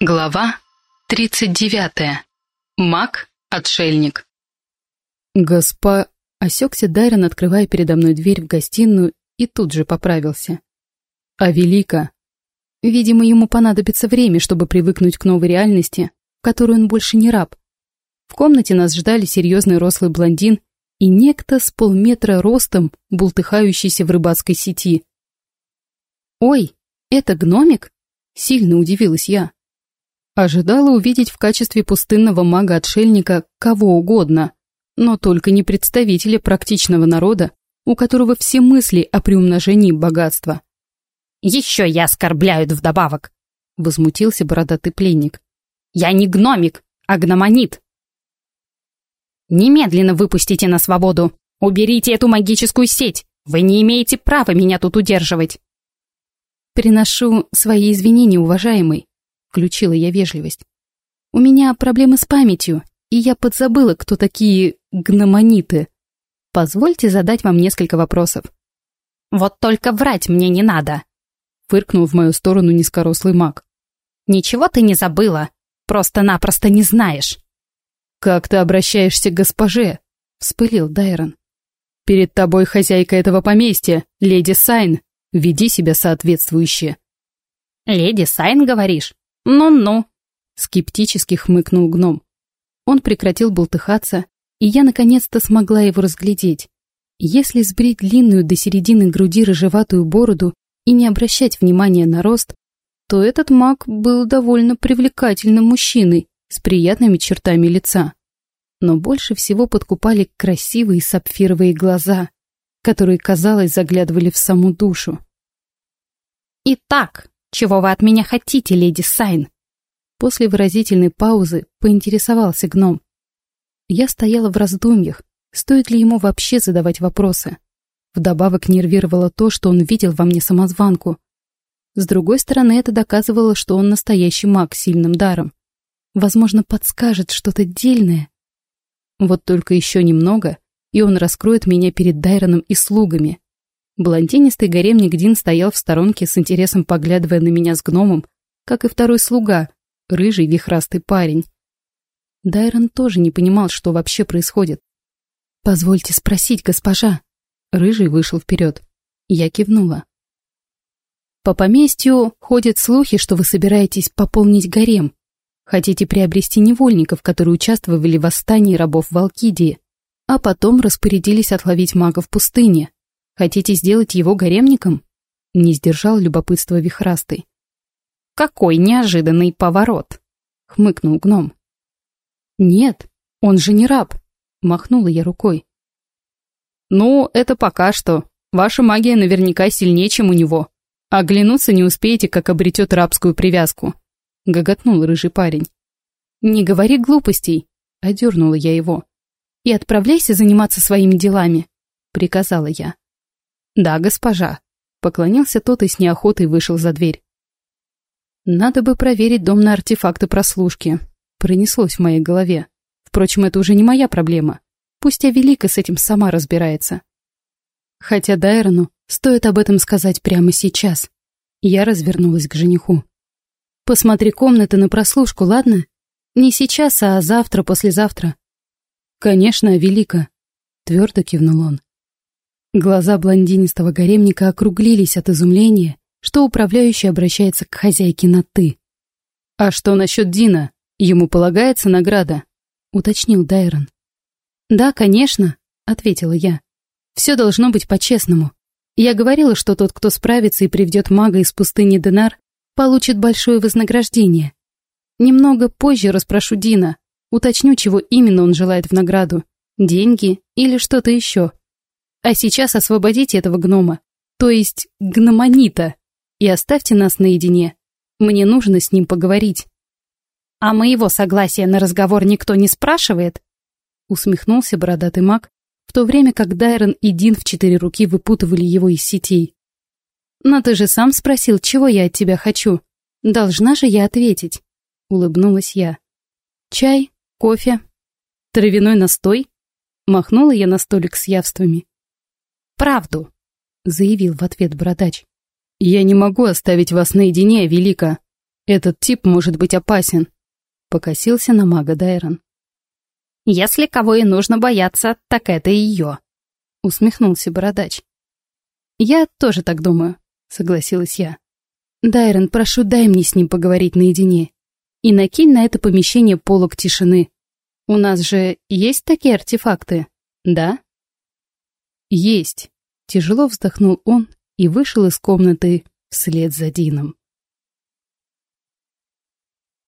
Глава 39. Маг-отшельник. Госпо... Осекся Дайрон, открывая передо мной дверь в гостиную, и тут же поправился. А велика. Видимо, ему понадобится время, чтобы привыкнуть к новой реальности, в которой он больше не раб. В комнате нас ждали серьезный рослый блондин и некто с полметра ростом, бултыхающийся в рыбацкой сети. «Ой, это гномик?» — сильно удивилась я. Ожидала увидеть в качестве пустынного мага-отшельника кого угодно, но только не представителя практичного народа, у которого все мысли о приумножении богатства. «Еще я оскорбляют вдобавок!» — возмутился бородатый пленник. «Я не гномик, а гномонит!» «Немедленно выпустите на свободу! Уберите эту магическую сеть! Вы не имеете права меня тут удерживать!» «Приношу свои извинения, уважаемый», Включила я вежливость. «У меня проблемы с памятью, и я подзабыла, кто такие гномониты. Позвольте задать вам несколько вопросов». «Вот только врать мне не надо!» Фыркнул в мою сторону низкорослый маг. «Ничего ты не забыла, просто-напросто не знаешь». «Как ты обращаешься к госпоже?» — вспылил Дайрон. «Перед тобой хозяйка этого поместья, леди Сайн. Веди себя соответствующе». «Леди Сайн, говоришь? «Ну-ну», — скептически хмыкнул гном. Он прекратил болтыхаться, и я наконец-то смогла его разглядеть. Если сбрить длинную до середины груди рыжеватую бороду и не обращать внимания на рост, то этот маг был довольно привлекательным мужчиной с приятными чертами лица. Но больше всего подкупали красивые сапфировые глаза, которые, казалось, заглядывали в саму душу. «Итак, «Чего вы от меня хотите, леди Сайн?» После выразительной паузы поинтересовался гном. Я стояла в раздумьях, стоит ли ему вообще задавать вопросы. Вдобавок нервировало то, что он видел во мне самозванку. С другой стороны, это доказывало, что он настоящий маг с сильным даром. Возможно, подскажет что-то дельное. Вот только еще немного, и он раскроет меня перед Дайроном и слугами. Блондинистый гаремник Дин стоял в сторонке с интересом поглядывая на меня с гномом, как и второй слуга, рыжий вихрастый парень. Дайрон тоже не понимал, что вообще происходит. «Позвольте спросить, госпожа». Рыжий вышел вперед. Я кивнула. «По поместью ходят слухи, что вы собираетесь пополнить гарем. Хотите приобрести невольников, которые участвовали в восстании рабов в Алкидии, а потом распорядились отловить магов в пустыне. Хотите сделать его гаремником?» Не сдержал любопытство вихрастый. «Какой неожиданный поворот!» — хмыкнул гном. «Нет, он же не раб!» — махнула я рукой. «Ну, это пока что. Ваша магия наверняка сильнее, чем у него. Оглянуться не успеете, как обретет рабскую привязку», — гоготнул рыжий парень. «Не говори глупостей», — одернула я его. «И отправляйся заниматься своими делами», — приказала я. «Да, госпожа», — поклонился тот и с неохотой вышел за дверь. «Надо бы проверить дом на артефакты прослушки», — пронеслось в моей голове. Впрочем, это уже не моя проблема. Пусть Авелика с этим сама разбирается. Хотя Дайрону стоит об этом сказать прямо сейчас. Я развернулась к жениху. «Посмотри комнаты на прослушку, ладно? Не сейчас, а завтра, послезавтра». «Конечно, Велика», — твердо кивнул он. Глаза блондинистого гаремника округлились от изумления, что управляющий обращается к хозяйке на «ты». «А что насчет Дина? Ему полагается награда?» — уточнил Дайрон. «Да, конечно», — ответила я. «Все должно быть по-честному. Я говорила, что тот, кто справится и приведет мага из пустыни Денар, получит большое вознаграждение. Немного позже расспрошу Дина, уточню, чего именно он желает в награду. Деньги или что-то еще. А сейчас освободите этого гнома, то есть гномонита, и оставьте нас наедине. Мне нужно с ним поговорить». «А моего согласия на разговор никто не спрашивает?» Усмехнулся бородатый маг, в то время как Дайрон и Дин в четыре руки выпутывали его из сетей. «Но ты же сам спросил, чего я от тебя хочу. Должна же я ответить», — улыбнулась я. «Чай? Кофе? Травяной настой?» Махнула я на столик с явствами правду», — заявил в ответ бородач. «Я не могу оставить вас наедине, Велика», — Этот тип может быть опасен. Покосился на мага Дайрон. Если кого и нужно бояться, так это ее. Усмехнулся бородач. Я тоже так думаю, согласилась я. Дайрон, прошу, дай мне с ним поговорить наедине. И накинь на это помещение полог тишины. У нас же есть такие артефакты, да? Есть. Тяжело вздохнул он и вышел из комнаты вслед за Дином.